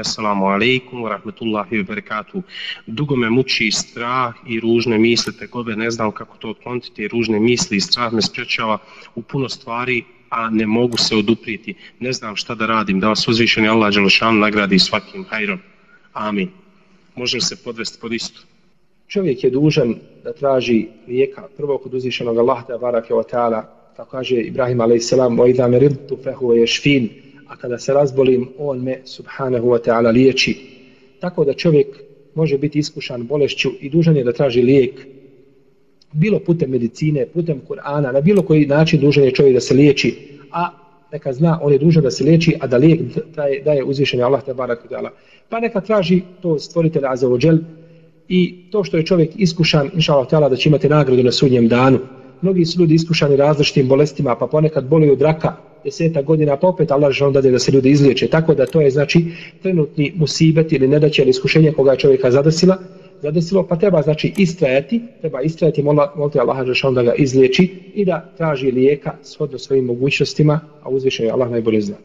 Assalamu alaikum wa rahmetullahi wa barakatuh. Dugo me muči strah i ružne misli, te gobe ne znam kako to otkloniti, ružne misli i strah me sprečava u puno stvari, a ne mogu se oduprijeti. Ne znam šta da radim, da vas uzvišeni Allah Đelešan nagradi svakim hajrom. Amin. Može se podvesti pod istu? Čovjek je dužan da traži lijeka prvo kod uzvišenog Allaha te barake o ta'ala, kako kaže Ibrahim a.s. o idha me fehu je šfin, a kada se razbolim, on me subhanahu wa ta'ala liječi. Tako da čovjek može biti iskušan bolešću i dužan je da traži lijek bilo putem medicine, putem Kur'ana, na bilo koji način dužan je čovjek da se liječi, a neka zna, on je dužan da se liječi, a da lijek daje, daje uzvišenje Allah te barak Pa neka traži to stvoritelja Azzawajal i to što je čovjek iskušan, inša Allah da će imati nagradu na sudnjem danu. Mnogi su ljudi iskušani različitim bolestima, pa ponekad boli od raka, deseta godina, pa opet Allah žele da, da se ljudi izliječe. Tako da to je znači trenutni musibet ili nedaće ili iskušenje koga je čovjeka zadesila, zadesilo, pa treba znači istrajati, treba istrajati, moliti Allaha Žešan da ga izliječi i da traži lijeka shodno svojim mogućnostima, a uzvišen je Allah najbolje zna.